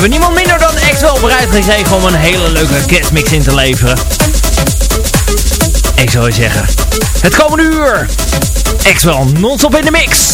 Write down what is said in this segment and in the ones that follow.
hebben niemand minder dan Axel bereid gekregen om een hele leuke kerstmix in te leveren. Ik zou je zeggen, het komende uur, Exwel non-stop in de mix.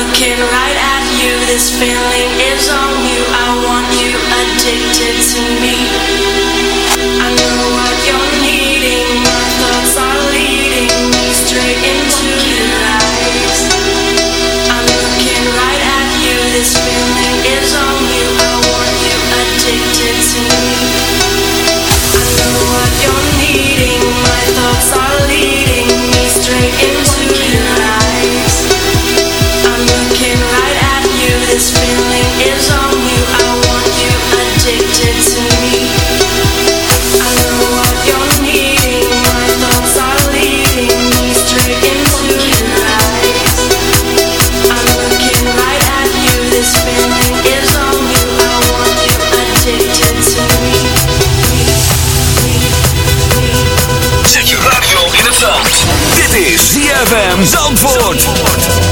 looking right at you. This feeling is on you. I want you addicted to me. van Zandvoort.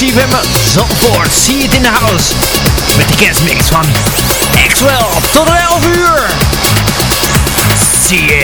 CFM Zandvoort. See it in the house. Met de kerstmix van Axwell. Tot 11 uur. See it.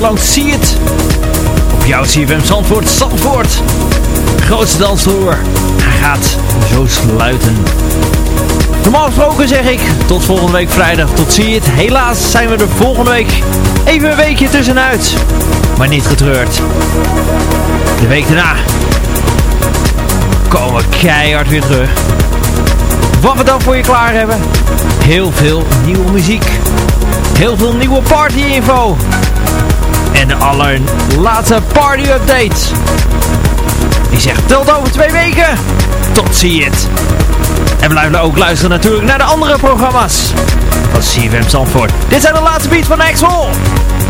Uur Zie het. Op jouw CFM Zandvoort, Zandvoort. Grootste dansvloer. Hij gaat zo sluiten. Normaal gesproken zeg ik tot volgende week vrijdag. Tot zie het. Helaas zijn we er volgende week even een weekje tussenuit. Maar niet getreurd. De week daarna komen we keihard weer terug. Wat we dan voor je klaar hebben. Heel veel nieuwe muziek. Heel veel nieuwe party info. En de allerlaatste party update. Ik zeg tot over twee weken. Tot zie het. En blijf ook luisteren natuurlijk naar de andere programma's van CFM Zandvoort. Dit zijn de laatste beats van Axel.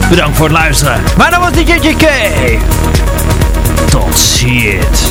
Bedankt voor het luisteren. Mijn naam was DJ JK. Tot ziens.